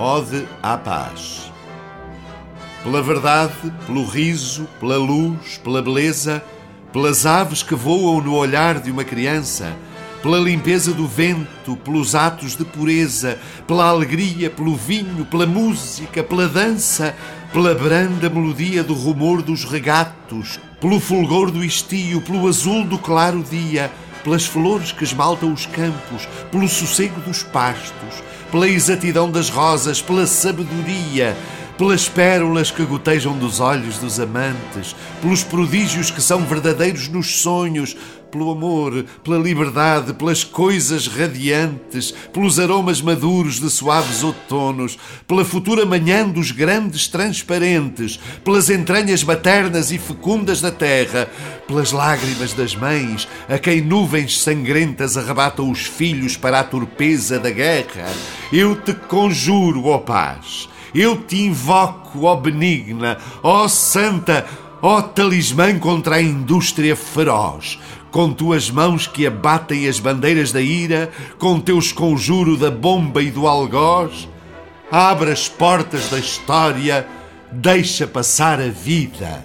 Ode à paz. Pela verdade, pelo riso, pela luz, pela beleza, pelas aves que voam no olhar de uma criança, pela limpeza do vento, pelos atos de pureza, pela alegria, pelo vinho, pela música, pela dança, pela branda melodia do rumor dos regatos, pelo fulgor do estio, pelo azul do claro dia, pelas flores que esmaltam os campos, pelo sossego dos pastos, pela exatidão das rosas, pela sabedoria, pelas pérolas que gotejam dos olhos dos amantes, pelos prodígios que são verdadeiros nos sonhos, pelo amor, pela liberdade, pelas coisas radiantes, pelos aromas maduros de suaves outonos, pela futura manhã dos grandes transparentes, pelas entranhas maternas e fecundas da terra, pelas lágrimas das mães, a quem nuvens sangrentas arrebatam os filhos para a torpeza da guerra, eu te conjuro, ó paz eu te invoco, ó benigna, ó santa, ó talismã contra a indústria feroz. Com tuas mãos que abatem as bandeiras da ira, com teus conjuro da bomba e do algoz, abre as portas da história, deixa passar a vida.